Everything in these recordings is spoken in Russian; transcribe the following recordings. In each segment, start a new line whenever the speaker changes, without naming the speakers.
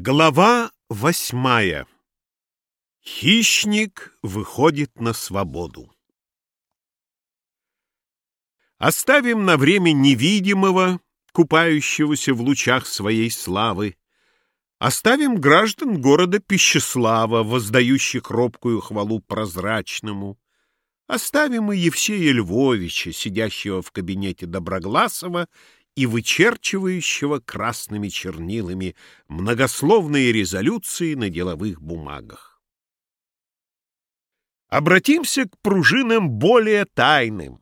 Глава восьмая. Хищник выходит на свободу. Оставим на время невидимого, купающегося в лучах своей славы, оставим граждан города Пищеслава, воздающих робкую хвалу прозрачному, оставим и Евсея Львовича, сидящего в кабинете Доброгласова и вычерчивающего красными чернилами многословные резолюции на деловых бумагах. Обратимся к пружинам более тайным,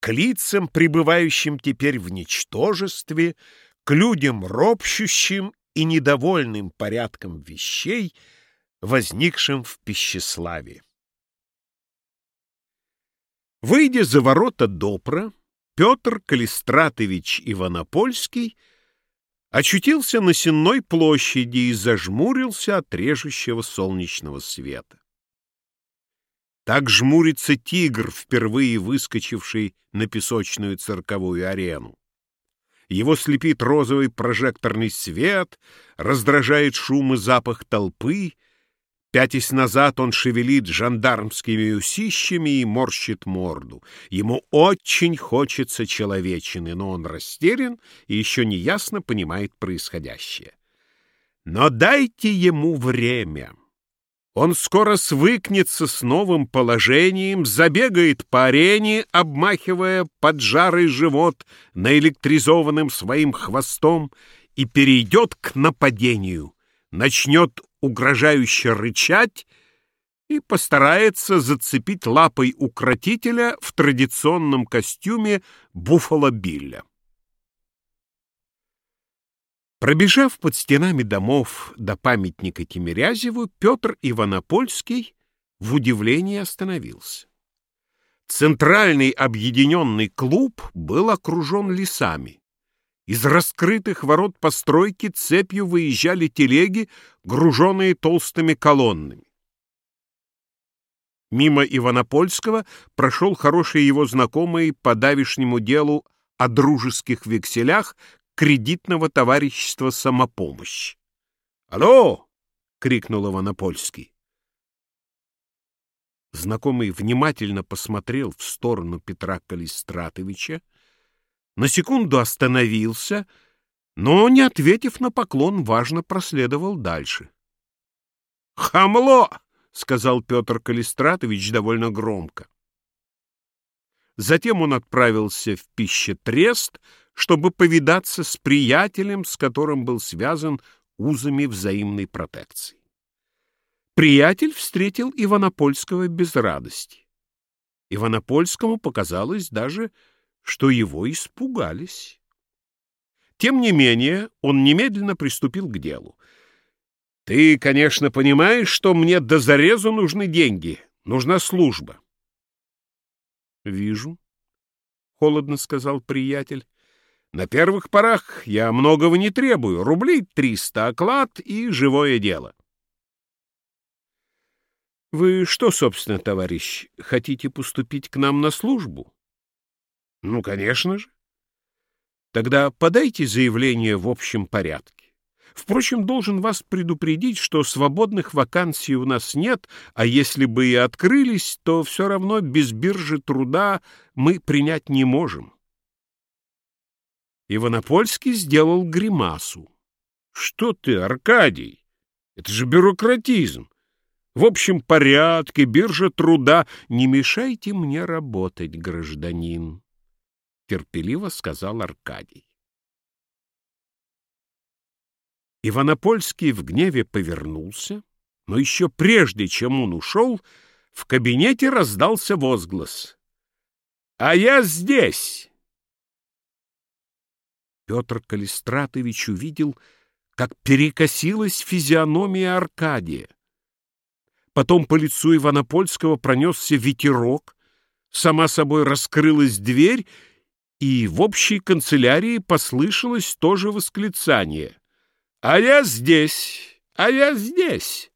к лицам, пребывающим теперь в ничтожестве, к людям ропщущим и недовольным порядком вещей, возникшим в пищеславе. Выйдя за ворота Допра, Петр Калистратович Иванопольский очутился на Сенной площади и зажмурился от режущего солнечного света. Так жмурится тигр, впервые выскочивший на песочную цирковую арену. Его слепит розовый прожекторный свет, раздражает шум и запах толпы, Пятясь назад, он шевелит жандармскими усищами и морщит морду. Ему очень хочется человечины, но он растерян и еще неясно понимает происходящее. Но дайте ему время. Он скоро свыкнется с новым положением, забегает по арене, обмахивая поджарый живот наэлектризованным своим хвостом и перейдет к нападению, начнет угрожающе рычать и постарается зацепить лапой укротителя в традиционном костюме Буффало Билля. Пробежав под стенами домов до памятника Тимирязеву, Петр Иванопольский в удивлении остановился. Центральный объединенный клуб был окружен лесами. Из раскрытых ворот постройки цепью выезжали телеги, груженные толстыми колоннами. Мимо Иванопольского прошел хороший его знакомый по давишнему делу о дружеских векселях кредитного товарищества «Самопомощь». «Алло!» — крикнул Иванопольский. Знакомый внимательно посмотрел в сторону Петра Калистратовича, на секунду остановился, но, не ответив на поклон, важно проследовал дальше. «Хамло!» — сказал Петр Калистратович довольно громко. Затем он отправился в пищетрест, чтобы повидаться с приятелем, с которым был связан узами взаимной протекции. Приятель встретил Иванопольского без радости. Иванопольскому показалось даже, что его испугались. Тем не менее, он немедленно приступил к делу. «Ты, конечно, понимаешь, что мне до зарезу нужны деньги, нужна служба». «Вижу», — холодно сказал приятель. «На первых порах я многого не требую. Рублей триста оклад и живое дело». «Вы что, собственно, товарищ, хотите поступить к нам на службу?» Ну, конечно же. Тогда подайте заявление в общем порядке. Впрочем, должен вас предупредить, что свободных вакансий у нас нет, а если бы и открылись, то все равно без биржи труда мы принять не можем. Иванопольский сделал гримасу. — Что ты, Аркадий? Это же бюрократизм. В общем порядке, биржа труда. Не мешайте мне работать, гражданин. — терпеливо сказал Аркадий. Иванопольский в гневе повернулся, но еще прежде, чем он ушел, в кабинете раздался возглас. «А я здесь!» Петр Калистратович увидел, как перекосилась физиономия Аркадия. Потом по лицу Иванопольского пронесся ветерок, сама собой раскрылась дверь, и в общей канцелярии послышалось тоже восклицание. «А я здесь! А я здесь!»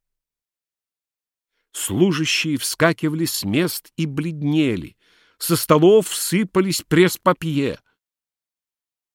Служащие вскакивали с мест и бледнели. Со столов сыпались пресс-папье.